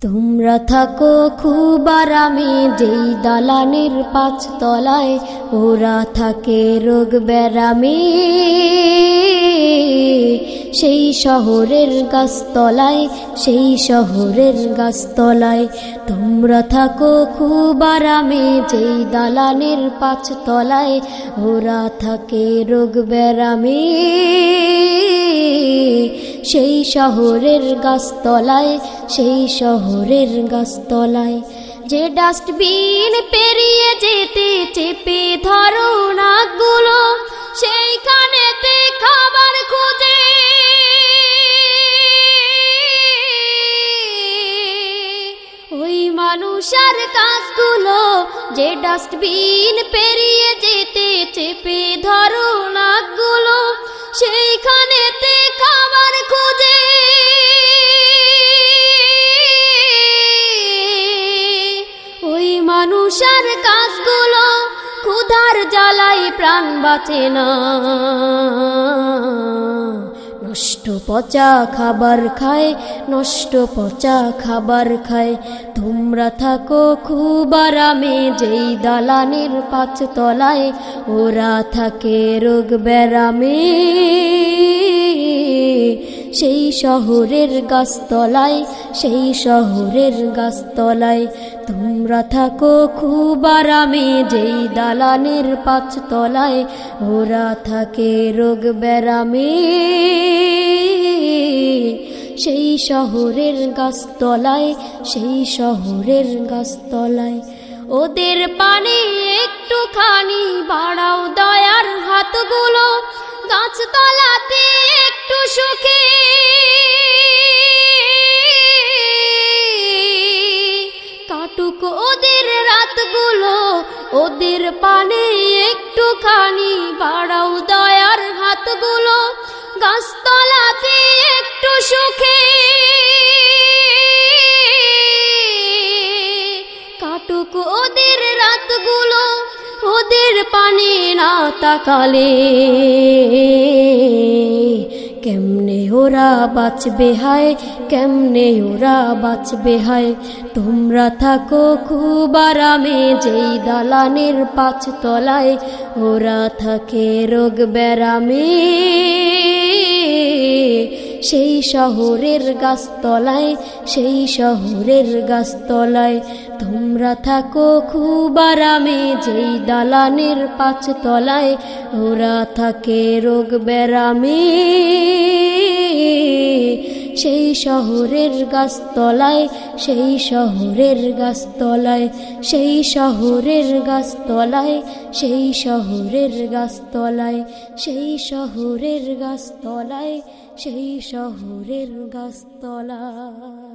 তোমরা থাকো খুব আরামে যেই দালানের পাঁচ তলায় ওরা থাকে রোগ ব্যারামে। সেই শহরের গাছতলায়, সেই শহরের গাছতলায়। তোমরা থাকো খুব আরামে যেই দালানের পাঁচ তলায় ওরা থাকে রোগ ব্যারামে। সেই শহরের গাছতলায়, সেই শহরের গাছতলায়। যে ডাস্টবিন পেরিয়ে যেতে চেপে ধরো নাকগুলো, সেইখানেতে খাবার খুঁজে। ওই মানুষের কাজগুলো যে ডাস্টবিন পেরিয়ে যেতে চেপে ধরো নাকগুলো, সেইখানেতে মানুষের কাজগুলো ক্ষুধার জ্বালাই প্রাণ বাঁচে না। নষ্ট পচা খাবার খায়, নষ্ট পচা খাবার খায়। তোমরা থাকো খুব আরামে, যেই দালানের পাঁচ তলায় ওরা থাকে রোগ ব্যারামে। সেই শহরের গাছতলায়, সেই শহরের গাছতলায়। তোমরা থাকো খুব আরামে যেই দালানের পাঁচতলায়, ওরা থাকে রোগ ব্যারামে। সেই শহরের গাছতলায়, সেই শহরের গাছতলায়। ওদের পানে একটুখানি বাড়াও দয়ার হাতগুলো, গাছতলাতে একটু সুখে। কাটুক ওদের রাতগুলো, ওদের পানে একটুখানি, বাড়াও দয়ার হাতগুলো গাছতলাতে একটু সুখে। কাটুক ওদের রাতগুলো, ওদের পানে না তাকালে। ওরা বাঁচবে হায়, কেমনে ওরা বাঁচবে হায়? তোমরা থাকো খুব আরামে, যেই দালানের পাঁচ তলায় ওরা থাকে রোগ ব্যারামে। সেই শহরের গাছতলায়, সেই শহরের গাছতলায় তোমরা থাকো খুব আরামে, যেই দালানের পাঁচ তলায় ওরা থাকে রোগ ব্যারামে। সেই শহরের গাছতলায়, সেই শহরের গাছতলায়, সেই শহরের গাছতলায়, সেই শহরের গাছতলায়, সেই শহরের গাছতলায়, সেই শহরের গাছতলায়।